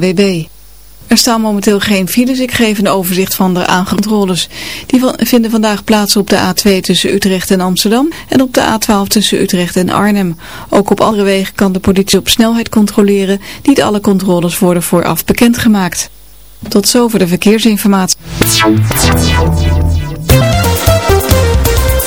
WB. Er staan momenteel geen files. Ik geef een overzicht van de aangecontroles. Die vinden vandaag plaats op de A2 tussen Utrecht en Amsterdam en op de A12 tussen Utrecht en Arnhem. Ook op andere wegen kan de politie op snelheid controleren. Niet alle controles worden vooraf bekendgemaakt. Tot zover de verkeersinformatie.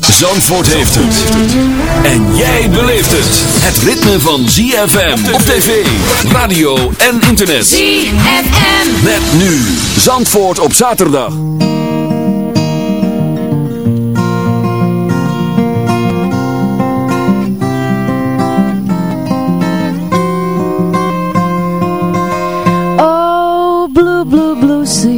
Zandvoort heeft het. En jij beleeft het. Het ritme van ZFM op tv, radio en internet. ZFM. Met nu Zandvoort op zaterdag. Oh, blue, blue, blue sea.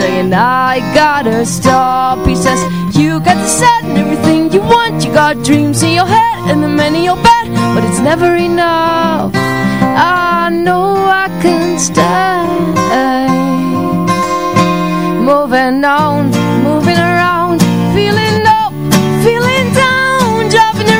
Saying I gotta stop. He says, You got the set and everything you want. You got dreams in your head and the men in your bed, but it's never enough. I know I can stay. Moving on, moving around, feeling up, feeling down, driving around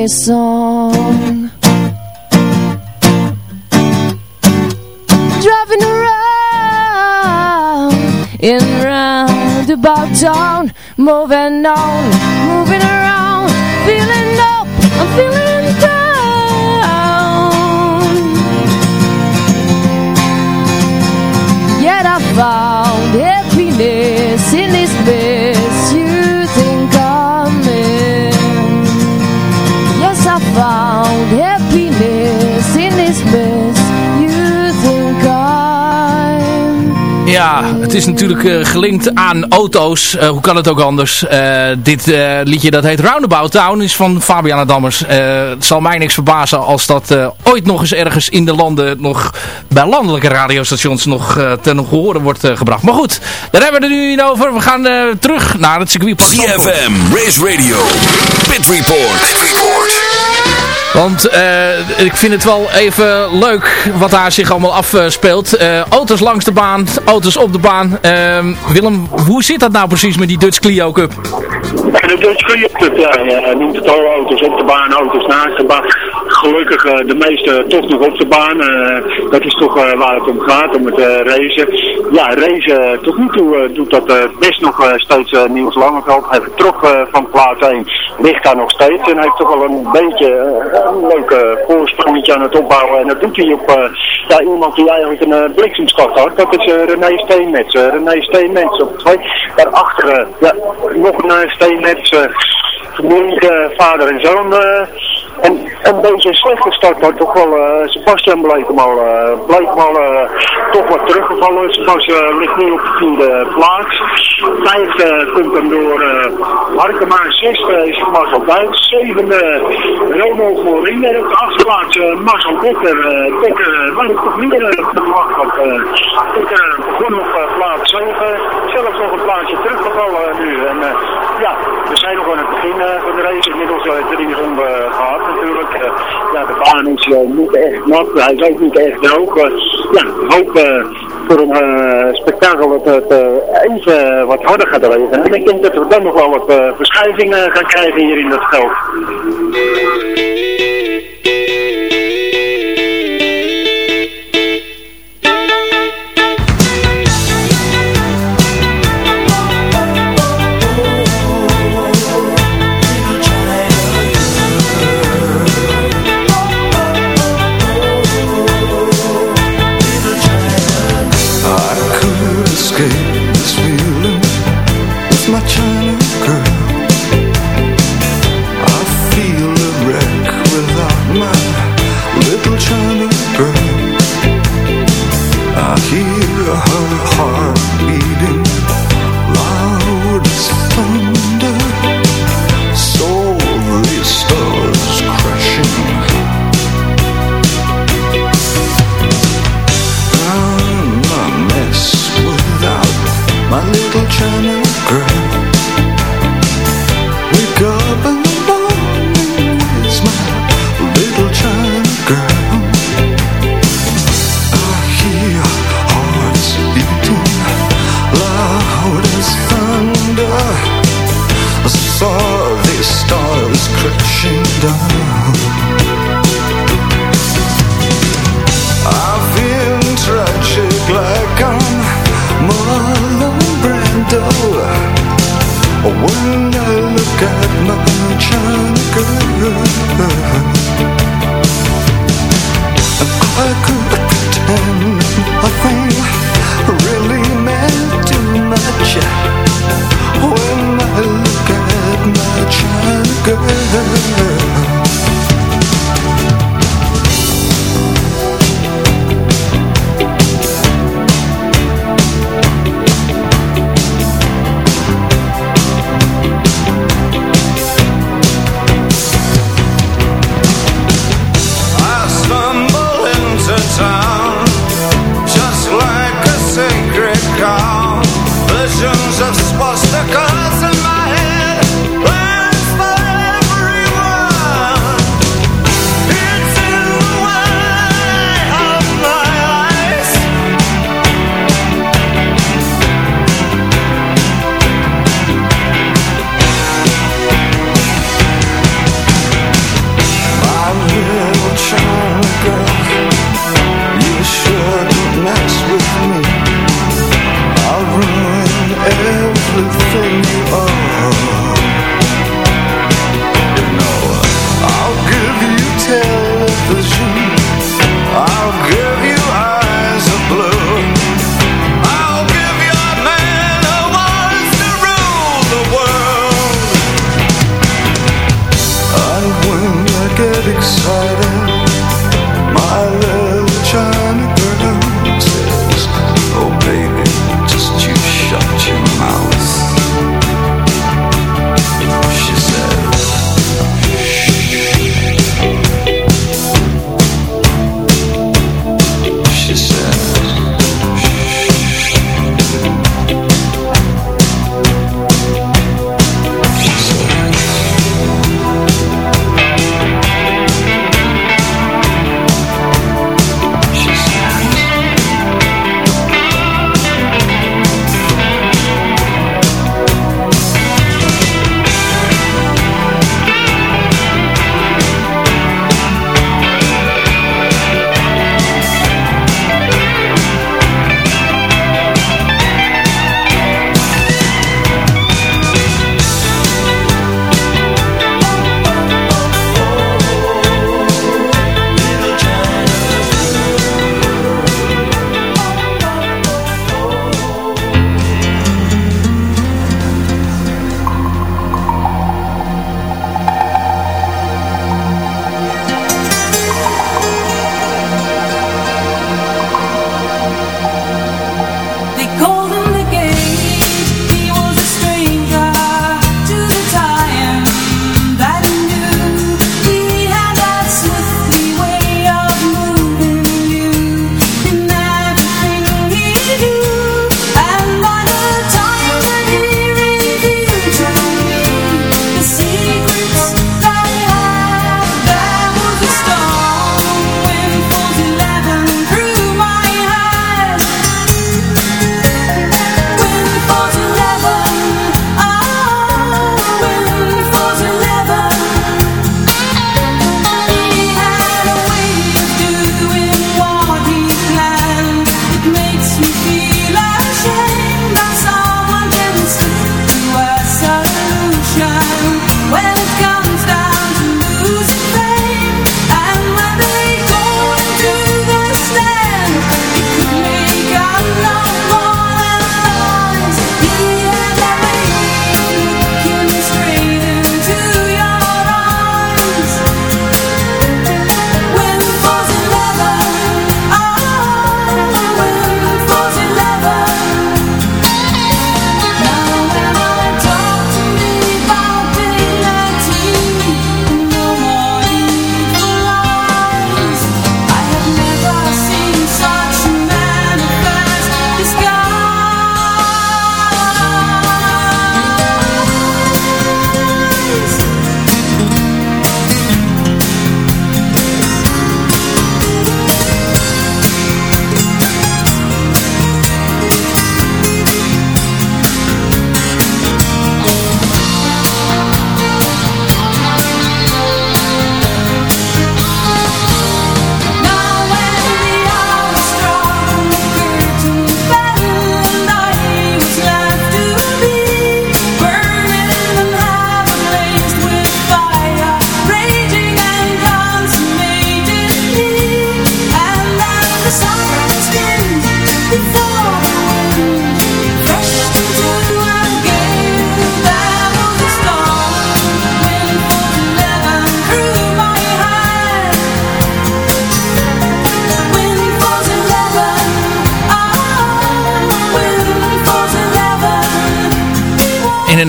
her het is natuurlijk eh, gelinkt aan auto's. Eh, hoe kan het ook anders? Eh, dit liedje dat heet Roundabout Town is van Fabiana Dammers. Het zal mij niks verbazen als dat ooit nog eens ergens in de landen, nog bij landelijke radiostations nog ten horen wordt gebracht. Maar goed, daar hebben we het nu niet over. We gaan terug naar het circuitpark. Zandvoort. CFM, Race Radio, Pit Report. Pit Report. Want eh, ik vind het wel even leuk wat daar zich allemaal afspeelt. Eh auto's langs de baan, auto's op de baan. Ehm, Willem, hoe zit dat nou precies met die Dutch Clio Cup? De Dutch Clio Cup, ja, je noemt het al, auto's op de baan, auto's naast de baan. Gelukkig eh, de meeste toch nog op de baan. Eh, dat is toch eh, waar het om gaat, om het racen. Ja, racen tot nu toe doet dat best nog steeds uh, Niels Langeveld. Hij vertrok van plaats 1, ligt daar nog steeds. En hij heeft toch wel een beetje een leuk voorsprongetje aan het opbouwen. En dat doet hij op ja, iemand die eigenlijk een uh, bliksemstart had. Dat is René Steenmets. René Steenmets op twee. Daarachter ja, nog een uh, Steenmets. eh, vader en zoon. Eh, en een beetje slechte start, maar toch wel, eh, Sebastian bleek hem al, eh, bleek hem al eh, toch wat teruggevallen. Sebastian ligt nu op de vierde plaats. Vijf eh, komt hem door uh, Harkema, zesde is Marcel Duits, zevende en op de achtste plaats eh, Marcel Becker. Uh, Becker, uh, waar ik toch uh, verwacht had. Uh, Becker begon op uh, plaats 7, zelfs nog een plaatsje teruggevallen nu. En uh, ja, zijn nog aan het begin uh, van de race, inmiddels uh, drie ronden gehad natuurlijk. Ja, de baan is niet echt nat, hij is ook niet echt droog. Ja, ik hoop voor een spektakel dat het even wat harder gaat regenen. En ik denk dat we dan nog wel wat verschuivingen gaan krijgen hier in dat veld.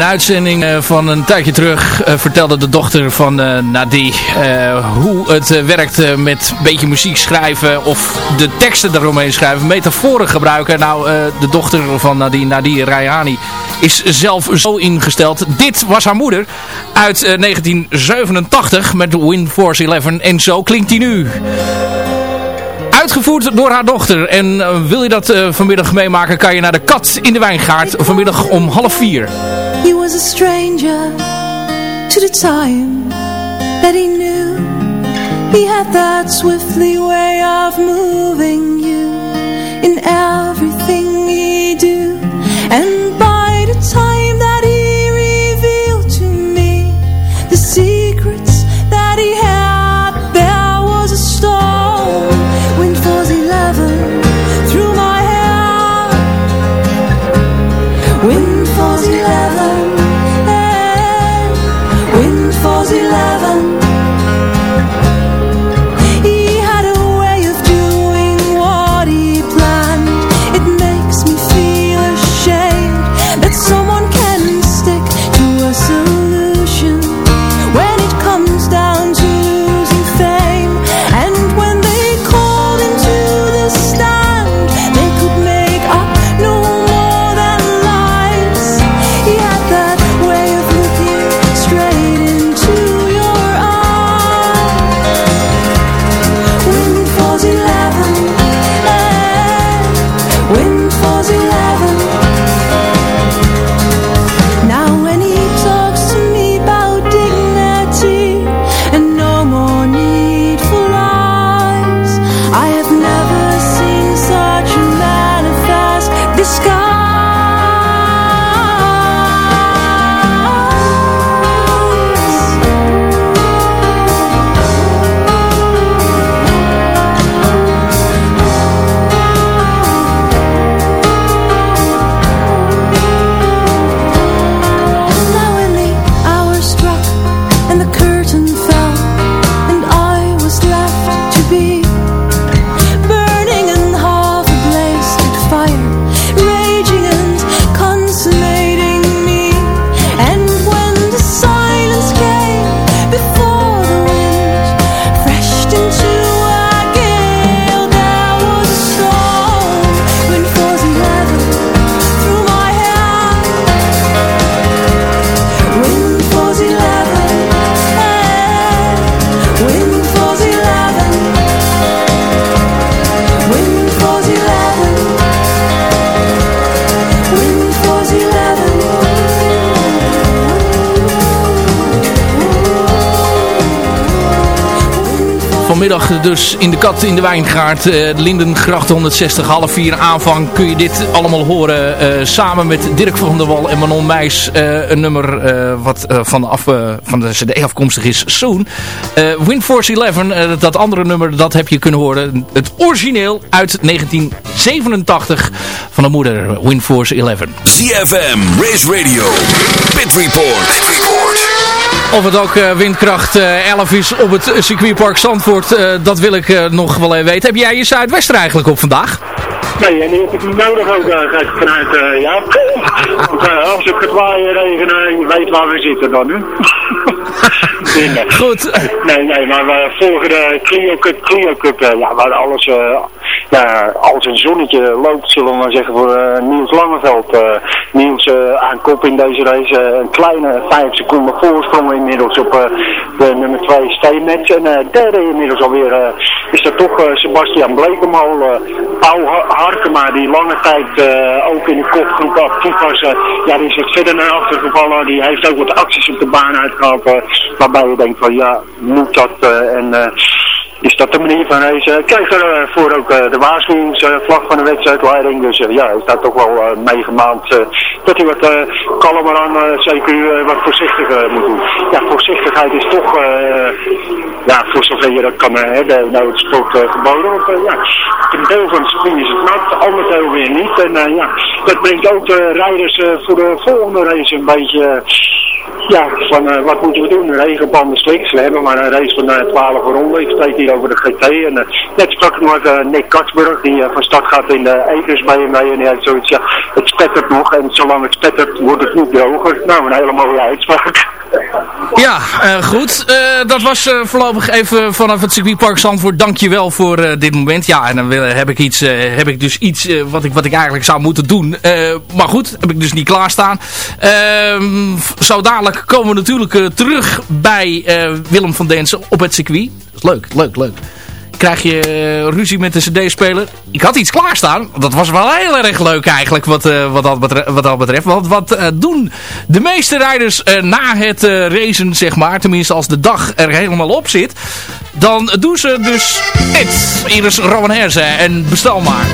Een uitzending eh, van een tijdje terug uh, vertelde de dochter van uh, Nadie hoe het werkt met een beetje muziek schrijven of de teksten daaromheen schrijven, metaforen gebruiken. Nou, de dochter van Nadie, Nadie Rayani, is zelf zo ingesteld. Dit was haar moeder uit 1987 met Wind Force 11 en zo klinkt hij nu uitgevoerd door haar dochter. En wil je dat vanmiddag meemaken, kan je naar de Kat in de Wijngaard vanmiddag om half vier. He was a stranger to the time that he knew. He had that swiftly way of moving you in everything he do. And dus in de Kat in de Wijngaard. Uh, Lindengracht 160, half vier aanvang. Kun je dit allemaal horen uh, samen met Dirk van der Wal en Manon Meijs. Uh, een nummer wat van, af, van de CD afkomstig is, Soon. Windforce 11, dat andere nummer, dat heb je kunnen horen. Het origineel uit 1987 van de moeder Windforce 11. CFM, Race Radio, Pit Report. Pit Report. Of het ook uh, windkracht uh, 11 is op het circuitpark Zandvoort, uh, dat wil ik nog wel even weten. Heb jij je Zuidwester eigenlijk op vandaag? Nee, en die heb ik niet nodig ook uh, vanuit uh, ja. Want, uh, als het gaat waaien, regenen, je weet waar we zitten dan, Goed. Nee, nee, maar we volgen de Clio Cup, Clio Cup ja, waar alles, ja, als een zonnetje loopt, zullen we maar zeggen, voor Niels Langeveld. Niels aan kop in deze race, een kleine 5 seconden voorsprong inmiddels op de nummer 2 Steenmetz. En derde inmiddels alweer is dat toch Sebastian Blekemal, Pauw Harkema, die lange tijd ook in de kopgroep actief was, ja, die is het verder naar achter gevallen. Die heeft ook wat acties op de baan uitgehaald, uh, waarbij je denkt van ja, moet dat en is dat de manier van racen. Krijgt er voor ook de waarschuwingsvlag van de wedstrijdleiding. Dus ja, hij staat toch wel meegemaand dat hij wat kalmer aan, zeker wat voorzichtiger moet doen. Ja, voorzichtigheid is toch, ja, voor zover je dat kan hebben, nou het sport geboden. Want ja, een deel van het circuit is het nat, ander deel weer niet. En ja, dat brengt ook de rijders voor de volgende race een beetje ja, van wat moeten we doen? Regenbanden sliks. We hebben maar een race van uh, 12 ronden. Ik spreek hier over de GT. En uh, net sprak ik nog uh, Nick Katsburg, die van start gaat in de Ekers BMW. En die heeft zoiets, ja, het spettert nog. En zolang het spettert, wordt het niet droger. Nou, een hele mooie uitspraak. Ja, goed. dat was voorlopig even vanaf het circuitpark Zandvoort. Dankjewel voor dit moment. Ja, en dan heb, ik iets, heb ik dus iets wat, ik, wat ik eigenlijk zou moeten doen. maar goed, heb ik dus niet klaarstaan. Ehm, zo dadelijk komen we natuurlijk terug bij Willem van Densen op het circuit. Leuk, leuk, leuk. Krijg je uh, ruzie met de cd-speler. Ik had iets klaarstaan. Dat was wel heel erg leuk eigenlijk wat, wat, dat, betreft, wat betreft. Want wat doen de meeste rijders na het racen, zeg maar. Tenminste als de dag er helemaal op zit. Dan doen ze dus dit. Hier is Rowan Herzen en bestel maar.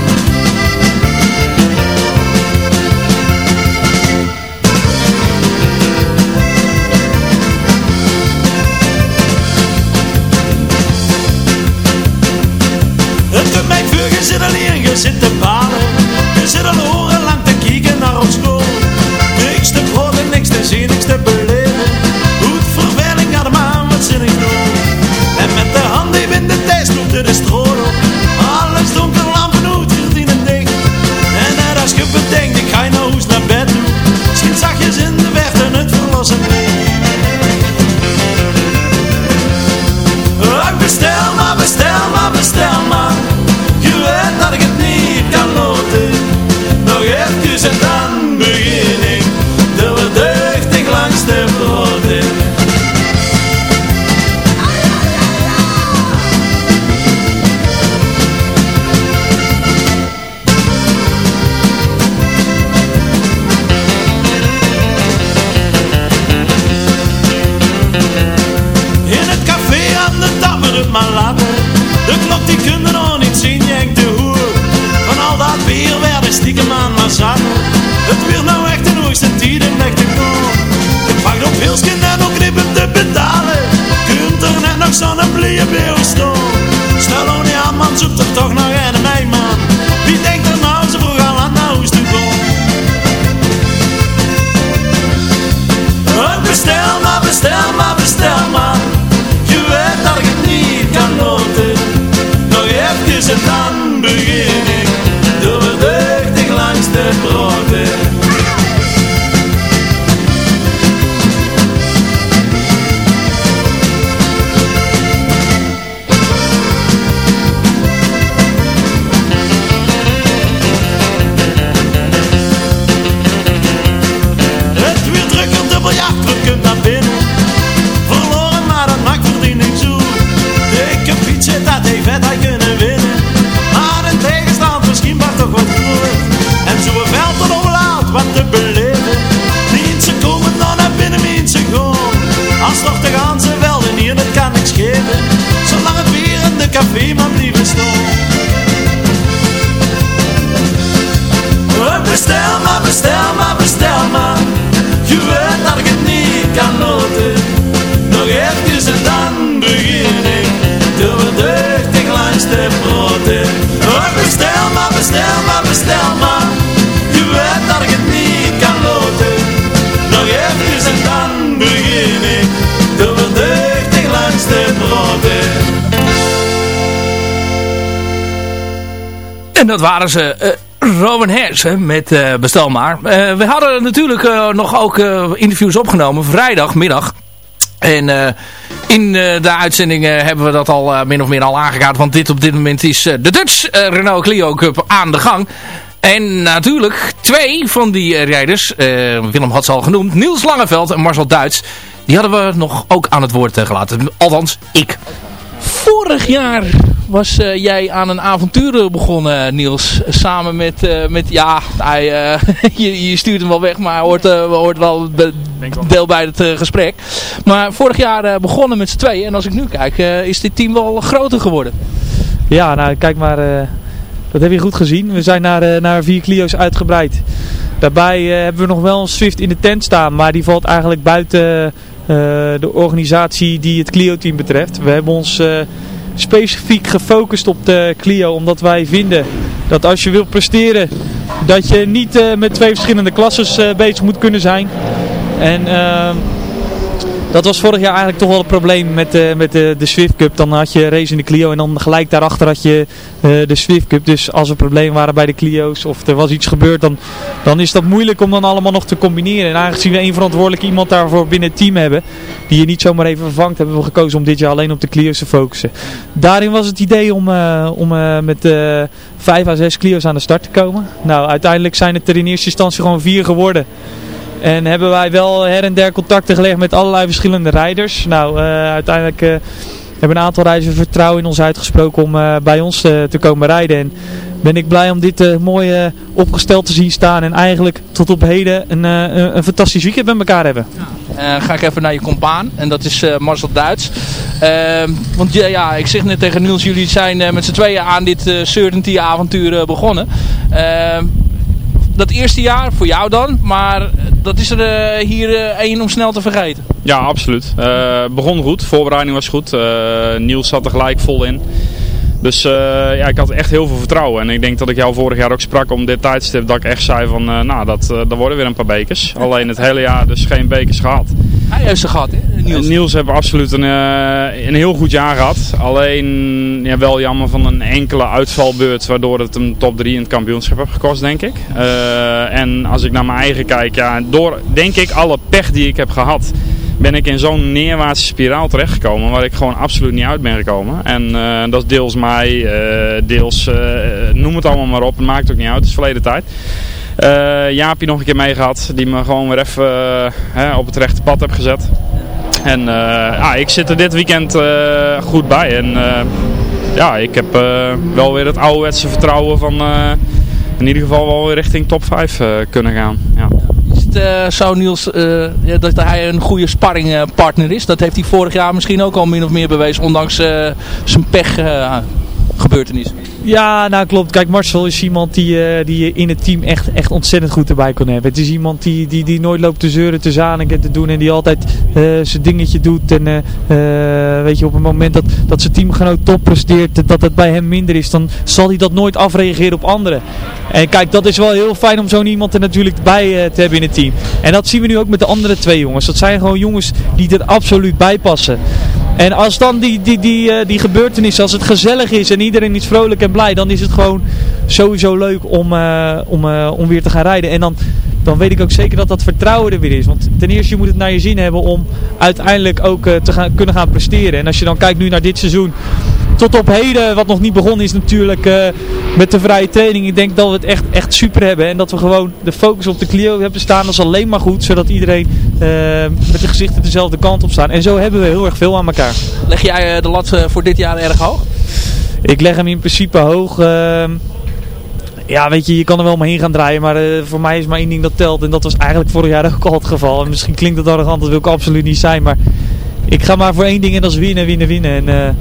En dat waren ze, met eh, Bestel maar. Eh, we hadden natuurlijk nog ook interviews opgenomen, vrijdagmiddag. En in de uitzending hebben we dat al min of meer al aangekaart. Want dit op dit moment is de Dutch Renault Clio Cup aan de gang. En natuurlijk twee van die rijders, Willem had ze al genoemd, Niels Langeveld en Marcel Duits. Die hadden we nog ook aan het woord gelaten. Althans, ik. Vorig jaar was eh, jij aan een avontuur begonnen, Niels. Samen met, eh, met ja, hij, eh, je, je stuurt hem wel weg, maar hij hoort, eh, hoort wel be- deel bij het eh, gesprek. Maar vorig jaar eh, begonnen met z'n tweeën. En als ik nu kijk, eh, is dit team wel groter geworden. Ja, nou kijk maar, eh, dat heb je goed gezien. We zijn naar, eh, naar vier Clio's uitgebreid. Daarbij eh, hebben we nog wel een Swift in de tent staan, maar die valt eigenlijk buiten eh, de organisatie die het Clio-team betreft. We hebben ons eh, specifiek gefocust op de Clio, omdat wij vinden dat als je wilt presteren, dat je niet eh, met twee verschillende klasses eh, bezig moet kunnen zijn. En... dat was vorig jaar eigenlijk toch wel het probleem met, eh, met de, de Swift Cup. Dan had je race in de Clio en dan gelijk daarachter had je eh, de Swift Cup. Dus als er problemen waren bij de Clio's of er was iets gebeurd, dan, dan is dat moeilijk om dan allemaal nog te combineren. En aangezien we één verantwoordelijk iemand daarvoor binnen het team hebben, die je niet zomaar even vervangt, hebben we gekozen om dit jaar alleen op de Clio's te focussen. Daarin was het idee om, eh, om eh, met eh, vijf à zes Clio's aan de start te komen. Nou, uiteindelijk zijn het er in eerste instantie gewoon vier geworden. En hebben wij wel her en der contacten gelegd met allerlei verschillende rijders. Nou, eh, uiteindelijk eh, hebben een aantal rijders vertrouwen in ons uitgesproken om eh, bij ons te komen rijden. En ben ik blij om dit eh, mooi opgesteld te zien staan. En eigenlijk tot op heden een, een, fantastisch weekend met elkaar hebben. Ga ik even naar je compaan. En dat is Marcel Duits. Ehm, want ja, ja, ik zeg net tegen Niels, jullie zijn met z'n tweeën aan dit Certainty avontuur begonnen. Dat eerste jaar, voor jou dan, maar eh, dat is er eh, hier eh, één om snel te vergeten. Ja, absoluut. Begon goed, voorbereiding was goed. Niels zat er gelijk vol in. Dus eh, ja, ik had echt heel veel vertrouwen. En ik denk dat ik jou vorig jaar ook sprak om dit tijdstip. Dat ik echt zei van, eh, nou, dat, dat worden weer een paar bekers. Alleen het hele jaar dus geen bekers gehad. Hij heeft ze gehad, hè, Niels? Niels heeft absoluut een, een heel goed jaar gehad. Alleen ja, wel jammer van een enkele uitvalbeurt. Waardoor het hem top 3 in het kampioenschap heeft gekost, denk ik. En als ik naar mijn eigen kijk, ja, door denk ik alle pech die ik heb gehad ben ik in zo'n neerwaartse spiraal terechtgekomen waar ik gewoon absoluut niet uit ben gekomen. En eh, dat is deels mij, eh, deels eh, noem het allemaal maar op, het maakt ook niet uit, het is verleden tijd. Jaapie nog een keer meegehad, die me gewoon weer even hè, op het rechte pad heb gezet. En ja, ik zit er dit weekend goed bij. En ja, ik heb wel weer het ouderwetse vertrouwen van in ieder geval wel weer richting top 5 eh, kunnen gaan. Ja. Het eh, zo Niels eh, dat hij een goede sparringpartner is? Dat heeft hij vorig jaar misschien ook al min of meer bewezen, ondanks eh, zijn pech eh, gebeurtenis. Ja, nou klopt. Kijk, Marcel is iemand die, eh, die je in het team echt, echt ontzettend goed erbij kon hebben. Het is iemand die, die, die nooit loopt te zeuren, te zaniken te doen. En die altijd eh, zijn dingetje doet. En eh, weet je, op het moment dat, dat zijn teamgenoot top presteert, dat het bij hem minder is, dan zal hij dat nooit afreageren op anderen. En kijk, dat is wel heel fijn om zo'n iemand er natuurlijk bij te hebben in het team. En dat zien we nu ook met de andere twee jongens. Dat zijn gewoon jongens die er absoluut bij passen. En als dan die, die, die, eh, die gebeurtenis, als het gezellig is en iedereen is vrolijk en blij, dan is het gewoon sowieso leuk om, eh, om, eh, om weer te gaan rijden. En dan, dan weet ik ook zeker dat dat vertrouwen er weer is. Want ten eerste, je moet het naar je zin hebben om uiteindelijk ook te gaan, kunnen gaan presteren. En als je dan kijkt nu naar dit seizoen, tot op heden, wat nog niet begonnen is natuurlijk eh, met de vrije training. Ik denk dat we het echt, echt super hebben. En dat we gewoon de focus op de Clio hebben staan. Dat is alleen maar goed, zodat iedereen eh, met de gezichten dezelfde kant op staan. En zo hebben we heel erg veel aan elkaar. Leg jij eh, de lat voor dit jaar erg hoog? Ik leg hem in principe hoog. ehm, ja, weet je, je kan er wel maar heen gaan draaien. Maar voor mij is maar één ding dat telt. En dat was eigenlijk vorig jaar ook al het geval. En misschien klinkt het arrogant, dat wil ik absoluut niet zijn. Maar ik ga maar voor één ding en dat is winnen, winnen, winnen. En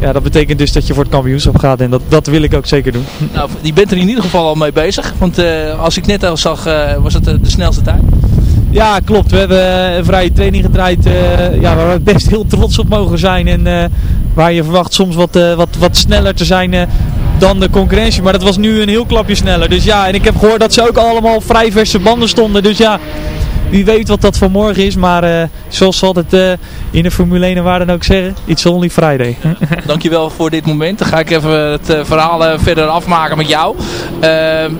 ja, dat betekent dus dat je voor het kampioenschap gaat en dat, dat wil ik ook zeker doen. Nou, die bent er in ieder geval al mee bezig. Want eh, als ik net al zag, eh, was het de snelste tijd. Ja, klopt. We hebben een vrije training gedraaid uh, ja, waar we best heel trots op mogen zijn. En uh, waar je verwacht soms wat, uh, wat, wat sneller te zijn dan de concurrentie. Maar dat was nu een heel klapje sneller. Dus ja, en ik heb gehoord dat ze ook allemaal vrij verse banden stonden. Dus ja, wie weet wat dat voor morgen is. Maar uh, zoals altijd uh, in de Formule 1 en waar dan ook zeggen. It's only Friday. Dankjewel voor dit moment. Dan ga ik even het uh, verhaal verder afmaken met jou.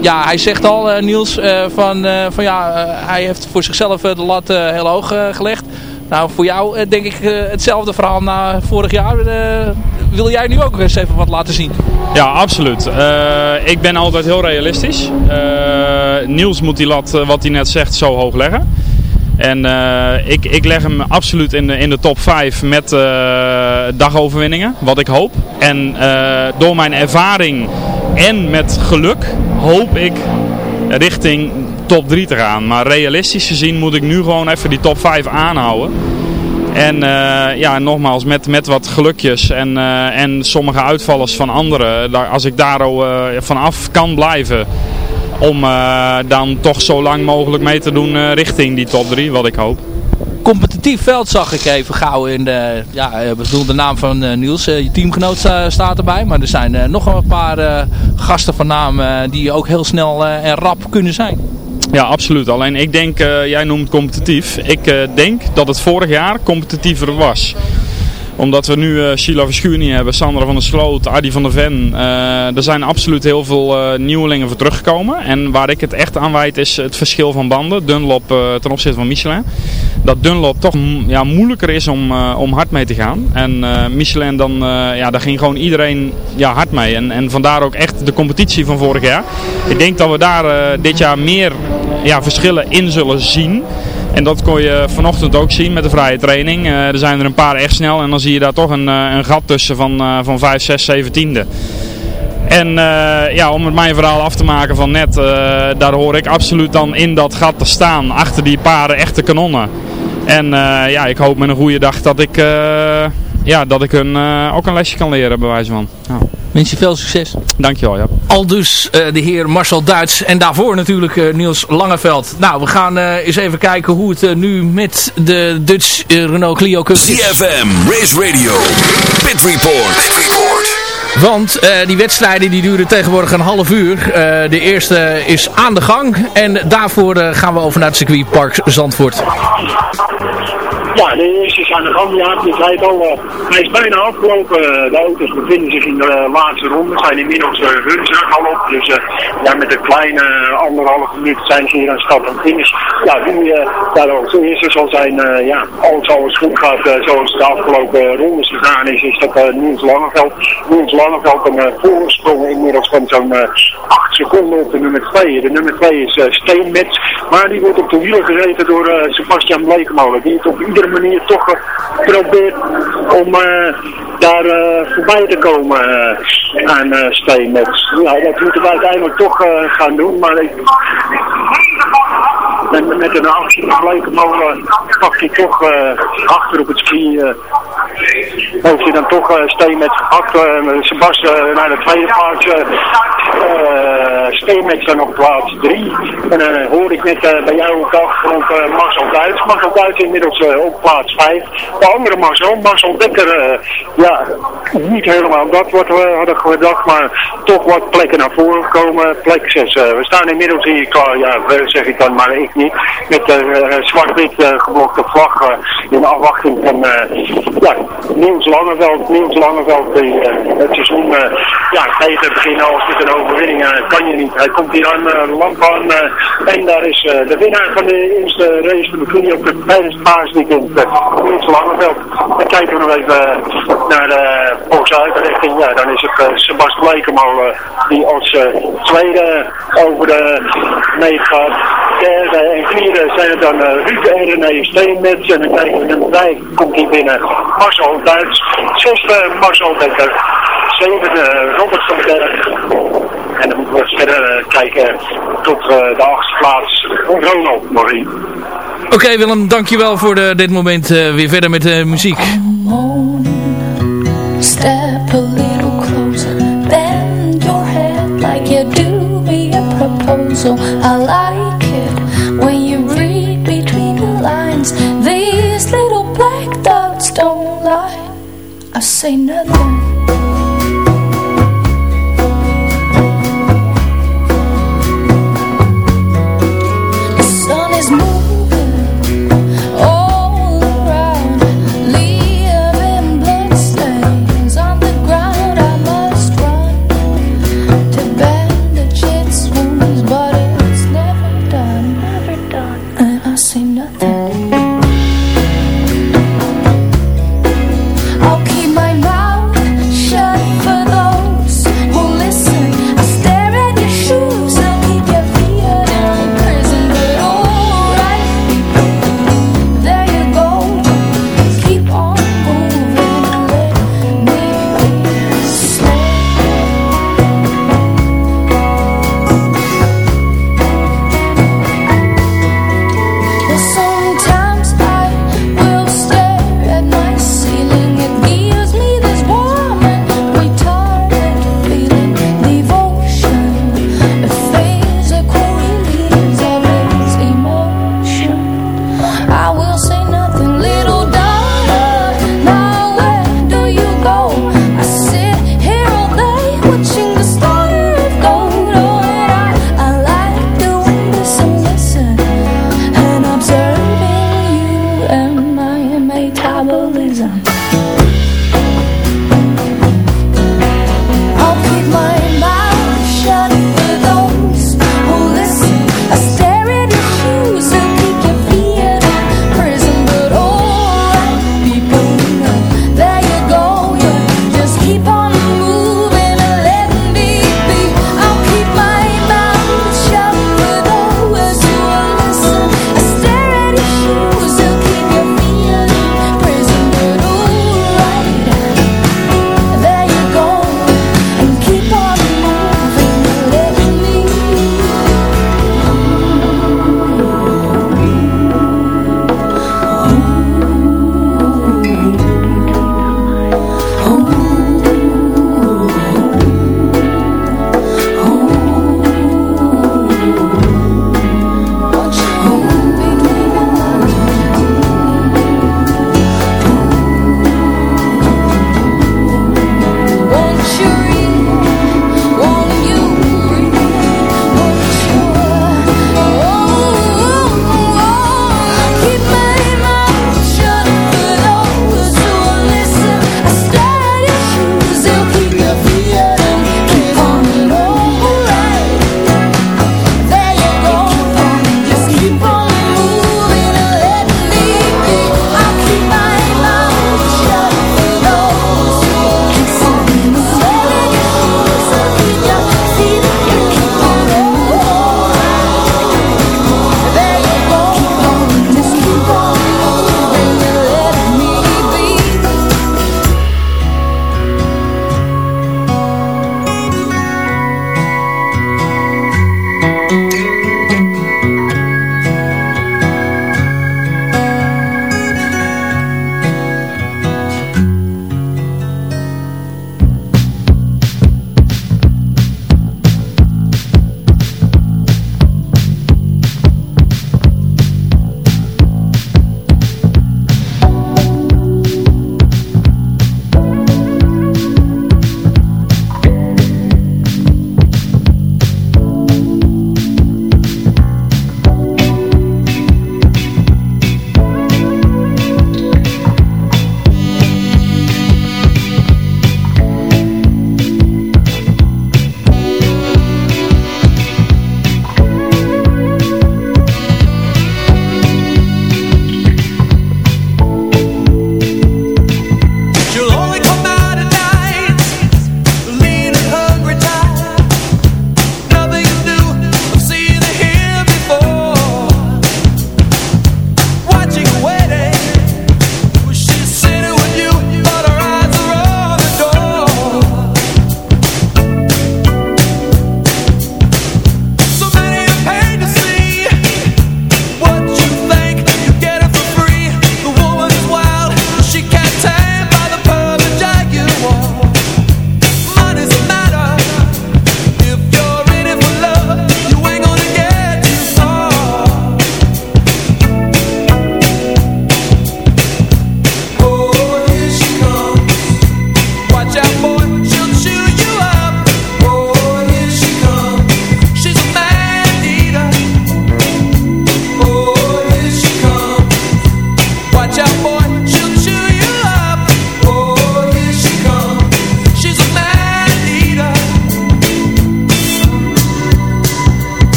ja, hij zegt al, Niels, van, van ja, hij heeft voor zichzelf de lat heel hoog gelegd. Nou, voor jou denk ik hetzelfde verhaal na vorig jaar. wil jij nu ook eens even wat laten zien? Ja, absoluut. Ik ben altijd heel realistisch. Niels moet die lat, wat hij net zegt, zo hoog leggen. En ik, ik leg hem absoluut in de, in de top 5 met dagoverwinningen, wat ik hoop. En door mijn ervaring en met geluk hoop ik richting top 3 te gaan. Maar realistisch gezien moet ik nu gewoon even die top 5 aanhouden. En uh, ja, nogmaals, met, met wat gelukjes en, uh, en sommige uitvallers van anderen. Daar, als ik daar uh, vanaf kan blijven om dan toch zo lang mogelijk mee te doen richting die top 3, wat ik hoop. Competitief veld zag ik even gauw in de, ja, bedoel de naam van Niels, je teamgenoot staat erbij. Maar er zijn nog een paar gasten van naam die ook heel snel en rap kunnen zijn. Ja, absoluut. Alleen ik denk, uh, jij noemt competitief. Ik uh, denk dat het vorig jaar competitiever was omdat we nu uh, Sheila Verschuur hebben, Sandra van der Sloot, Adi van der Ven. Uh, er zijn absoluut heel veel uh, nieuwelingen voor teruggekomen. En waar ik het echt aan wijd is het verschil van banden. Dunlop ten opzichte van Michelin. Dat Dunlop toch ja, moeilijker is om, om hard mee te gaan. En Michelin, dan, ja, daar ging gewoon iedereen ja, hard mee. En, en vandaar ook echt de competitie van vorig jaar. Ik denk dat we daar dit jaar meer ja, verschillen in zullen zien. En dat kon je vanochtend ook zien met de vrije training. Uh, er zijn er een paar echt snel en dan zie je daar toch een, uh, een gat tussen van, uh, van 5, 6, 7 tiende. En ja, om het mijn verhaal af te maken van net, daar hoor ik absoluut dan in dat gat te staan. Achter die paar echte kanonnen. En ja, ik hoop met een goede dag dat ik, ja, dat ik hun ook een lesje kan leren bij wijze van. Wens je veel succes. Dankjewel, ja. Al dus uh, de heer Marcel Duits en daarvoor natuurlijk uh, Niels Langeveld. Nou, we gaan uh, eens even kijken hoe het nu met de Dutch Renault Clio Cup is. CFM, Race Radio, Pit Report. Pit Report. Want die wedstrijden die duren tegenwoordig een half uur. de eerste is aan de gang. En daarvoor gaan we over naar het circuitpark Zandvoort. Ja, de eerste aan de gang. Ja, het al, uh, hij is bijna afgelopen. De auto's bevinden zich in de laatste ronde. Zijn inmiddels uh, hun zak al op. Dus ja, met een kleine anderhalve minuut zijn ze hier aan start en finish. Ja, uh, ja, als eerste zal zijn, ja, als alles goed gaat zoals de afgelopen rondes gegaan is, is dat Niels Langeveld. Niels Langeveld een voorsprong inmiddels van zo'n 8 seconden op de nummer 2. De nummer 2 is Steenmets, maar die wordt op de wielen gezeten door Sebastian Blekemolen. Die het op iedere manier toch probeert om uh, daar uh, voorbij te komen uh, aan uh. Ja, dat moeten we uiteindelijk toch gaan doen, maar ik, met, met een actie gelijke molen pak hij toch achter op het ski. heeft hij dan toch uh, Steenmets gehakt. Sebastian naar de tweede plaats. Steenmets dan op plaats drie. En dan hoor ik net bij jou op de achtergrond Marcel Duits. Marcel Duits inmiddels plaats 5. De andere Marcel, Marcel Dekker, uh, ja, niet helemaal dat wat we hadden gedacht, maar toch wat plekken naar voren komen. Plek 6. Uh, we staan inmiddels hier klaar, ja, zeg ik dan, maar ik niet. Met de uh, zwart-wit geblokte vlag in afwachting van ja, Niels Langeveld. Niels Langeveld, die het seizoen ja, tegen beginnen als met een overwinning kan je niet. Hij komt hier aan de landbaan en daar is de winnaar van de eerste race van de op het tijdens het paasweekend. Niels Langeveld. Dan kijken we nog even naar de Volksuitrichting. Ja, dan is het uh, Sebas Blekemolen die als tweede over de meet gaat. Derde en vierde zijn het dan Ruud en René Steenmets. En dan kijken we naar vijf komt hier binnen Marcel Duits. Zesde Marcel Dekker. Zevende Robert van Berg. En dan moeten we verder kijken tot de achtste plaats. Ronald Marie. Oké Willem, dankjewel voor de, dit moment uh, weer verder met de muziek. Step a little black don't lie. I say nothing.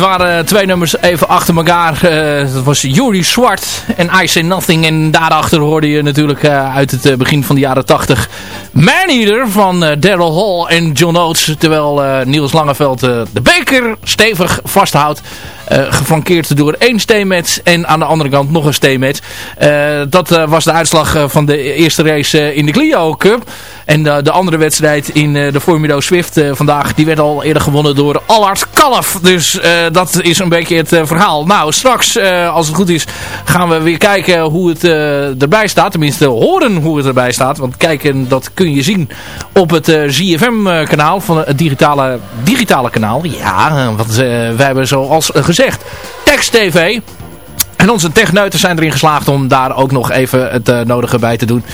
Waren twee nummers even achter elkaar. Uh, dat was Yuri Zwart en I Say Nothing. En daarachter hoorde je natuurlijk uh, uit het begin van de jaren 80 Maneater van uh, Daryl Hall en John Oates. Terwijl Niels Langeveld de beker stevig vasthoudt. Geflankeerd door één steenmatch en aan de andere kant nog een steenmatch. Uh, dat was de uitslag van de eerste race in de Clio Cup. En de andere wedstrijd in de Formula Swift vandaag, die werd al eerder gewonnen door Allard Kalf. Dus dat is een beetje het verhaal. Nou, straks, als het goed is, gaan we weer kijken hoe het erbij staat. Tenminste, horen hoe het erbij staat. Want kijken, dat kun je zien op het ZFM kanaal, van het digitale, digitale kanaal. Ja, want wij hebben zoals gezegd. Text TV. En onze techneuten zijn erin geslaagd om daar ook nog even het uh, nodige bij te doen.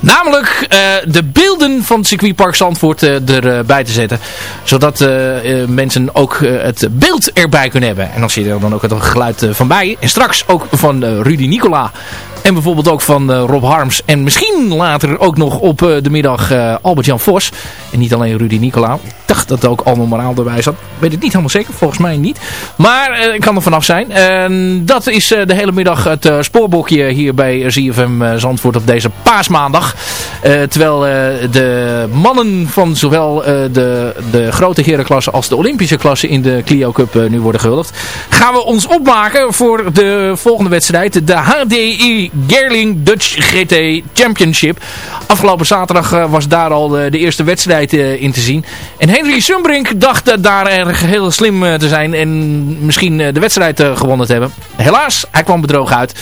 Namelijk uh, de beelden van het circuitpark Zandvoort uh, erbij te zetten. Zodat mensen ook het beeld erbij kunnen hebben. En dan zit er dan ook het geluid van bij. En straks ook van Rudy Nicola. En bijvoorbeeld ook van Rob Harms. En misschien later ook nog op de middag Albert-Jan Vos. En niet alleen Rudy Nicola dacht dat ook allemaal Moraal erbij zat. Weet het niet helemaal zeker, volgens mij niet. Maar ik kan er vanaf zijn. En dat is de hele middag het spoorbokje hier bij ZFM Zandvoort op deze paasmaandag. terwijl de mannen van zowel de, de grote herenklasse als de Olympische klasse in de Clio Cup nu worden gehuldigd. Gaan we ons opmaken voor de volgende wedstrijd. De HDI Gerling Dutch GT Championship. Afgelopen zaterdag was daar al de, de eerste wedstrijd in te zien. En Henry Sumbrink dacht daar erg heel slim eh, te zijn en misschien eh, de wedstrijd eh, gewonnen te hebben. Helaas, hij kwam bedrogen uit.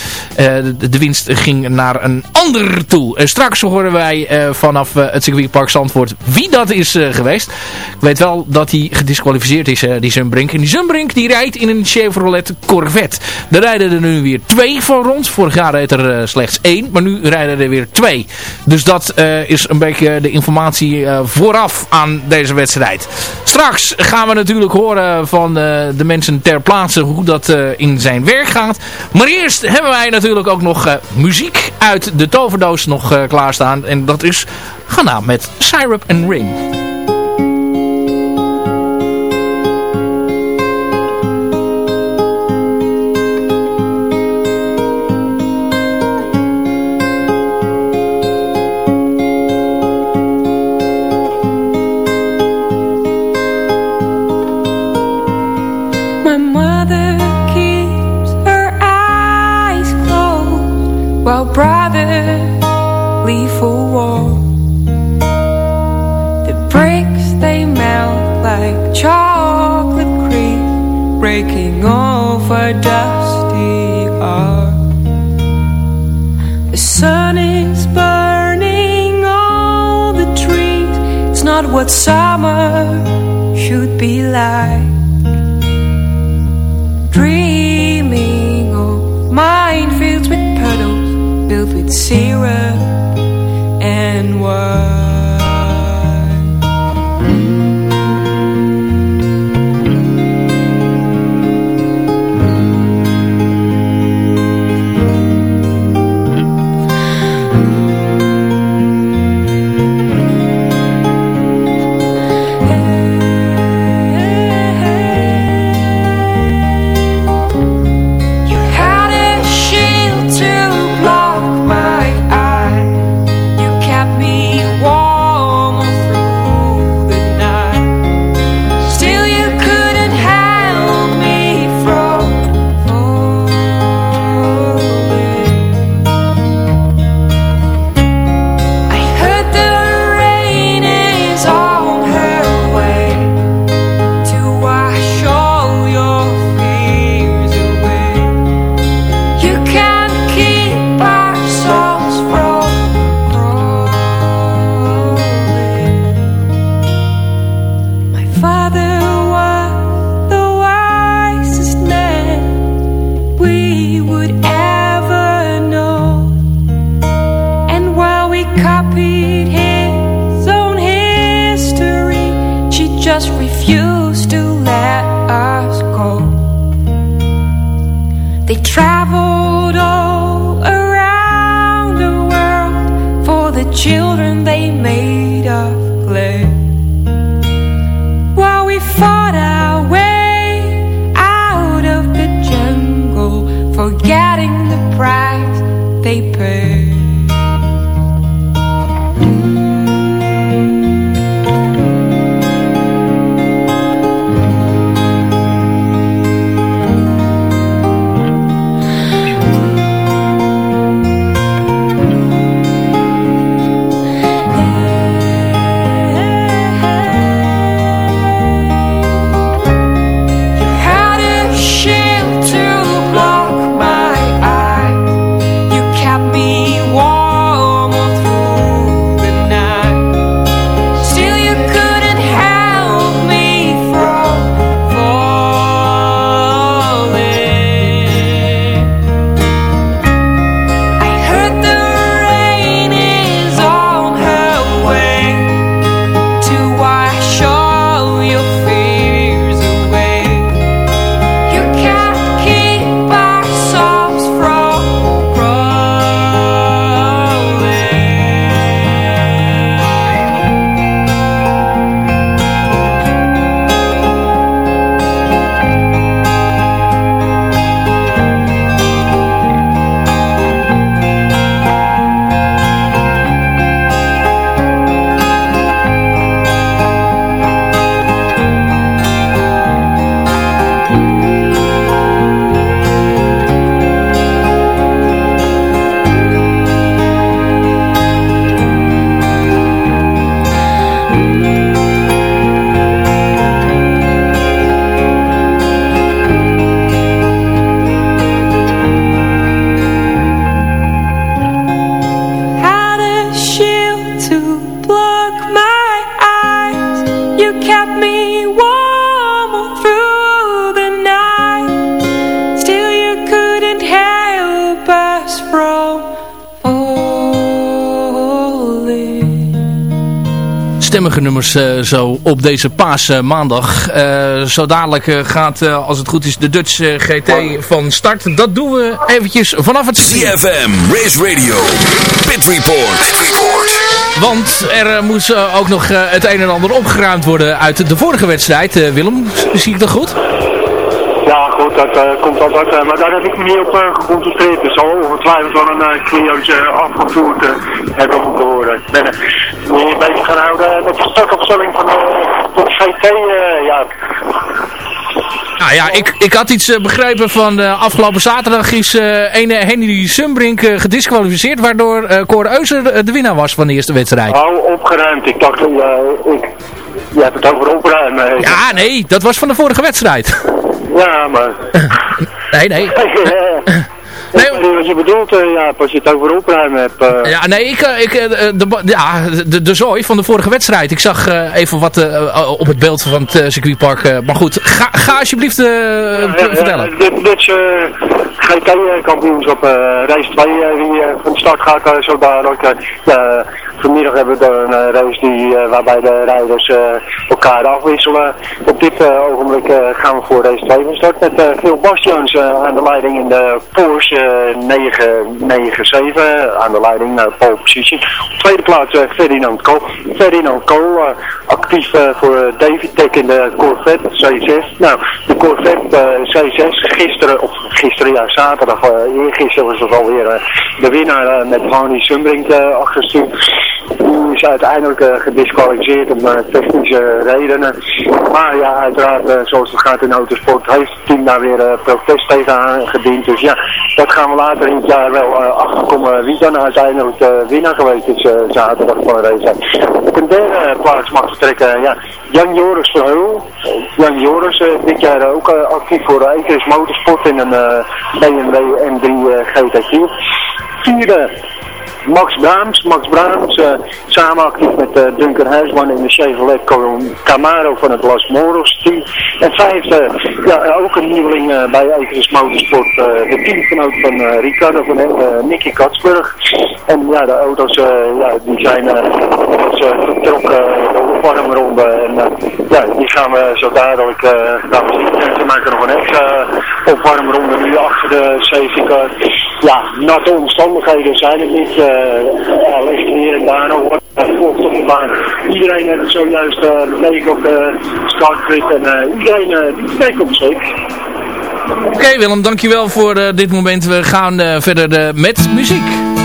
de winst ging naar een ander toe. straks horen wij vanaf het circuitpark Zandvoort wie dat is geweest. Ik weet wel dat hij gedisqualificeerd is, die Sumbrink. En die Sumbrink die rijdt in een Chevrolet Corvette. Er rijden er nu weer twee van rond. Vorig jaar reed er slechts één, maar nu rijden er weer twee. Dus dat is een beetje de informatie vooraf aan deze wedstrijd. Straks gaan we natuurlijk horen van de mensen ter plaatse hoe dat in zijn werk gaat. Maar eerst hebben wij natuurlijk ook nog muziek uit de toverdoos nog klaarstaan. En dat is Ghana met Syrup and chocolate cream breaking over dusty art. The sun is burning all the trees. It's not what summer should be like. children they made of clay. Uh, zo op deze paasmaandag. Uh, zo dadelijk uh, gaat, als het goed is, de Dutch GT van start. Dat doen we eventjes vanaf het... CFM, Race Radio, Pit Report. Pit Report. Want er moest ook nog het een en ander opgeruimd worden uit de vorige wedstrijd. Willem, zie ik dat goed? Ja, goed, dat uh, komt altijd. Uh, maar daar heb ik me niet op uh, geconcentreerd. Dus zal ongetwijfeld wel een uh, afgevoerd hebben moeten horen. Ik ben een beetje gaan houden met de startopstelling van de GT. ja. Nou ja, ik, ik had iets begrepen van afgelopen zaterdag is een Henry Sumbrink gedisqualificeerd, waardoor uh, Cor Euser de winnaar was van de eerste wedstrijd. Nou, opgeruimd. Ik dacht, ik, je hebt het over opruimen. Ja, nee, dat was van de vorige wedstrijd. Ja, maar... nee, nee. Nee, wat je bedoelt, uh, ja, als je het over opruimen hebt. Uh... Ja, nee, ik, ik, de, ja, de, de zooi van de vorige wedstrijd. Ik zag even wat op het beeld van het circuitpark. maar goed, ga, ga alsjeblieft vertellen. Ja, dit dit GT-kampioenschap, race 2, die van de start gaat zo dadelijk. Vanmiddag hebben we een race die, waarbij de rijders elkaar afwisselen. Op dit ogenblik gaan we voor race 2 van start met Phil Bastians aan de leiding in de Porsche 997 aan de leiding naar pole position. Op tweede plaats Ferdinand Kool. Ferdinand Kool, actief voor David Tech in de Corvette C6. Nou, de Corvette C6 gisteren, of gisteren ja, zaterdag, eergisteren was het alweer de winnaar met Harney Sumbrink achterstuur. Die is uiteindelijk gedisqualificeerd om technische redenen. Maar ja, uiteraard, zoals het gaat in autosport, heeft het team daar weer protest tegen aangediend. Dus ja, dat gaan we later in het jaar wel achterkomen wie dan uiteindelijk de winnaar geweest is zaterdag van de race. Op een derde plaats mag vertrekken ja, Jan Joris Verheul. Jan Joris dit jaar ook actief voor Rijkers Motorsport in een BMW M3 GT4. Vierde Max Braams. Max Braams, uh, samen actief met uh, Duncan Huisman in de Chevrolet Camaro van het Las Moros team. En vijfde, ja, ook een nieuweling uh, bij Ekeris Motorsport, de teamgenoot van Ricardo van hem, Nicky Katsburg. En ja, de auto's ja, die zijn vertrokken de opwarmronde. En ja, die gaan we zo dadelijk zien. En ze maken nog een extra opwarmronde nu achter de safety car. Ja, natte omstandigheden zijn het niet. Uh, ligt hier daar nog wat vocht op baan. Iedereen heeft zojuist uh, bekeken op de startgrid en iedereen die op zich. Oké Willem, dankjewel voor dit moment. We gaan verder met muziek.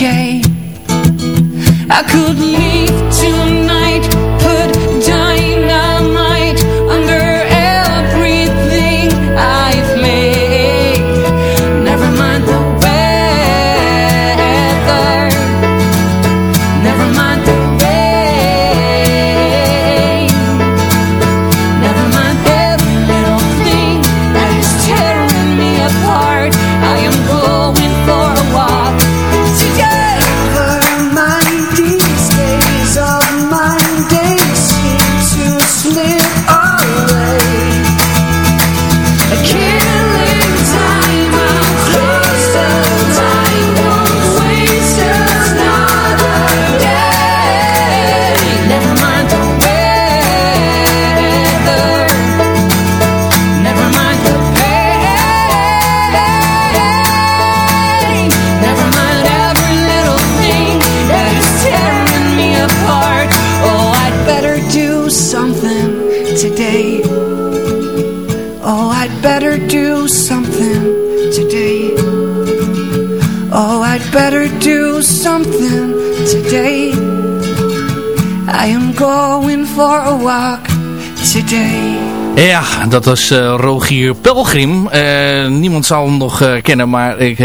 okay better do something today. I am going for a walk today. Ja, dat was uh, Rogier Pelgrim. Uh, niemand zal hem nog uh, kennen, maar ik,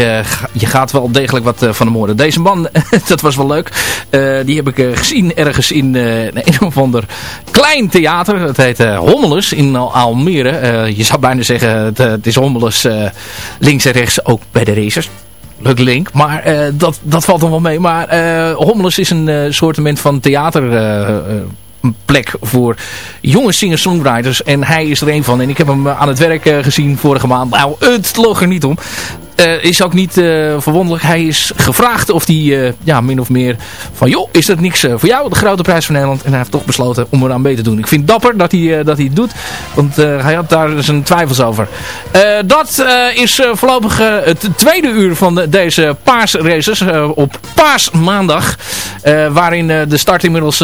je gaat wel degelijk wat van hem horen. Deze man, dat was wel leuk. die heb ik gezien ergens in een of ander klein theater. Het heet Hommelus in Almere. je zou bijna zeggen, het, het is Hommelus links en rechts ook bij de racers leuk link. Maar dat, dat valt dan wel mee. Maar uh, Hommelus is een uh, soortement van theater plek voor jonge singer-songwriters. En hij is er een van. En ik heb hem aan het werk gezien vorige maand. Nou, het log er niet om. Uh, is ook niet uh, verwonderlijk. Hij is gevraagd of hij uh, ja, min of meer van... joh, is dat niks voor jou, de grote prijs van Nederland? En hij heeft toch besloten om eraan mee te doen. Ik vind het dapper dat hij, dat hij het doet. Want hij had daar zijn twijfels over. dat is voorlopig het tweede uur van deze paasraces op paasmaandag. waarin de start inmiddels,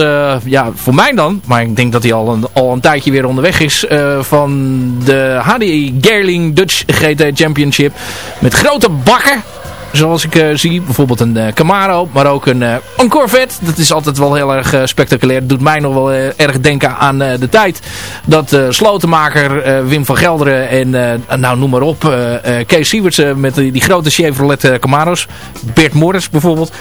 ja, voor mij dan... maar ik denk dat hij al een, al een tijdje weer onderweg is... van de HDI Gerling Dutch GT Championship... met grote bakken. Zoals ik uh, zie. Bijvoorbeeld een uh, Camaro. Maar ook een, uh, een Corvette. Dat is altijd wel heel erg spectaculair. Dat doet mij nog wel erg denken aan de tijd. Dat slotenmaker Wim van Gelderen. En nou noem maar op. Kees Sievertsen met die, grote Chevrolet Camaro's. Bert Morris bijvoorbeeld.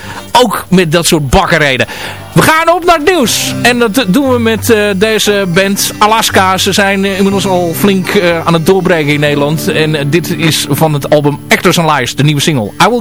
Ook met dat soort bakken reden. We gaan op naar het nieuws. En dat doen we met deze band Alaska. Ze zijn inmiddels al flink aan het doorbreken in Nederland. En dit is van het album Actors and Lies, de nieuwe single. I Will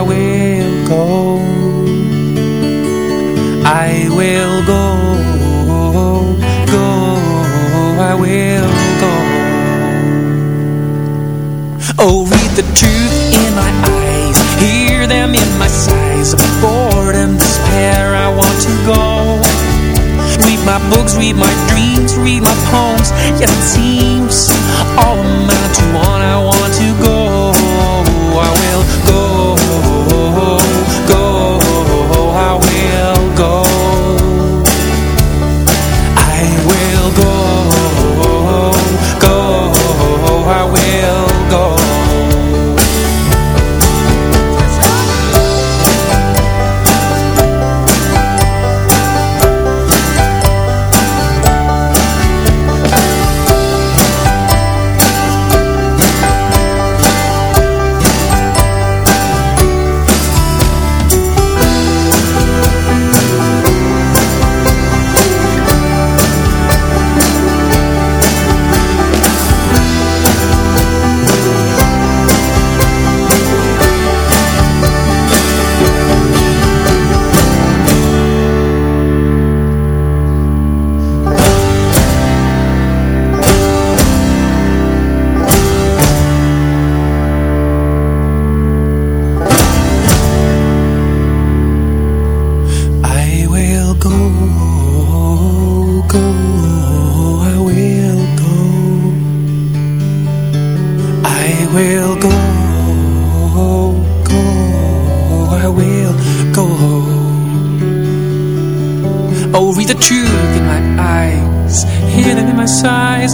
I will go. I will go, go, I will go. Oh, read the truth in my eyes, hear them in my sighs of boredom, despair. I want to go. Read my books, read my dreams, read my poems. Yes, it seems all amount to one. I want to go.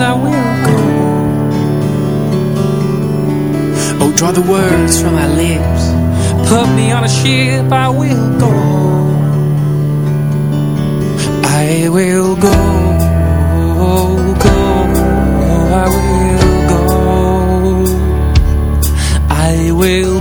I will go. Oh, draw the words from my lips, put me on a ship, I will go. I will go, go, I will go. I will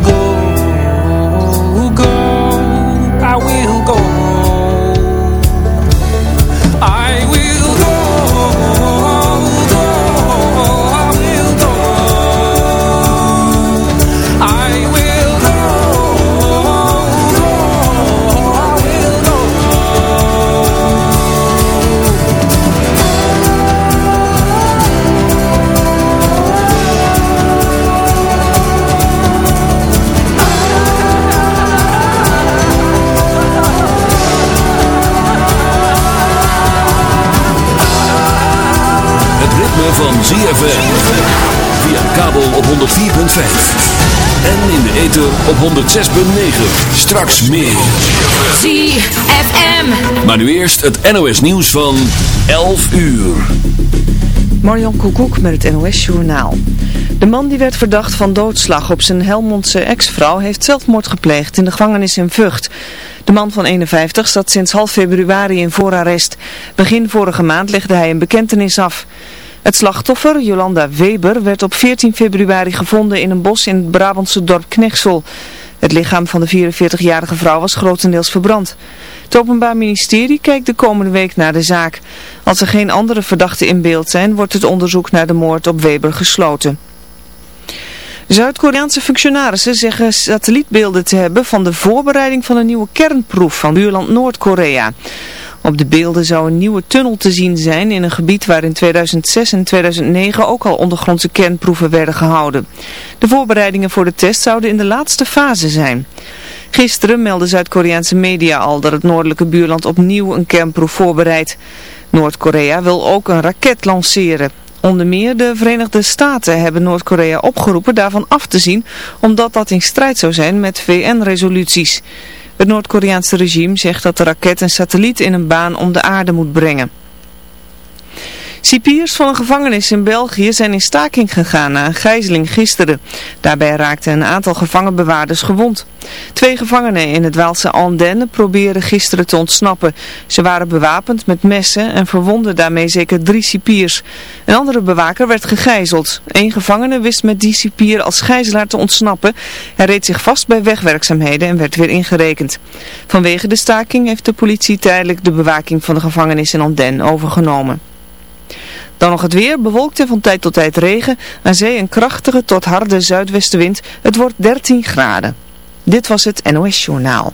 op 104.5. En in de ether op 106.9. Straks meer. ZFM. Maar nu eerst het NOS nieuws van 11 uur. Marion Koekoek met het NOS Journaal. De man die werd verdacht van doodslag op zijn Helmondse ex-vrouw heeft zelfmoord gepleegd in de gevangenis in Vught. De man van 51 zat sinds half februari in voorarrest. Begin vorige maand legde hij een bekentenis af. Het slachtoffer, Jolanda Weber, werd op 14 februari gevonden in een bos in het Brabantse dorp Knechtsel. Het lichaam van de 44-jarige vrouw was grotendeels verbrand. Het Openbaar Ministerie kijkt de komende week naar de zaak. Als er geen andere verdachten in beeld zijn, wordt het onderzoek naar de moord op Weber gesloten. Zuid-Koreaanse functionarissen zeggen satellietbeelden te hebben van de voorbereiding van een nieuwe kernproef van buurland Noord-Korea. Op de beelden zou een nieuwe tunnel te zien zijn in een gebied waar in 2006 en 2009 ook al ondergrondse kernproeven werden gehouden. De voorbereidingen voor de test zouden in de laatste fase zijn. Gisteren meldden Zuid-Koreaanse media al dat het noordelijke buurland opnieuw een kernproef voorbereidt. Noord-Korea wil ook een raket lanceren. Onder meer de Verenigde Staten hebben Noord-Korea opgeroepen daarvan af te zien, omdat dat in strijd zou zijn met VN-resoluties. Het Noord-Koreaanse regime zegt dat de raket een satelliet in een baan om de aarde moet brengen. Cipiers van een gevangenis in België zijn in staking gegaan na een gijzeling gisteren. Daarbij raakten een aantal gevangenbewaarders gewond. Twee gevangenen in het Waalse Andenne probeerden gisteren te ontsnappen. Ze waren bewapend met messen en verwonden daarmee zeker drie cipiers. Een andere bewaker werd gegijzeld. Eén gevangene wist met die cipier als gijzelaar te ontsnappen. Hij reed zich vast bij wegwerkzaamheden en werd weer ingerekend. Vanwege de staking heeft de politie tijdelijk de bewaking van de gevangenis in Andenne overgenomen. Dan nog het weer, bewolkt en van tijd tot tijd regen. Aan zee een krachtige tot harde zuidwestenwind. Het wordt 13 graden. Dit was het NOS Journaal.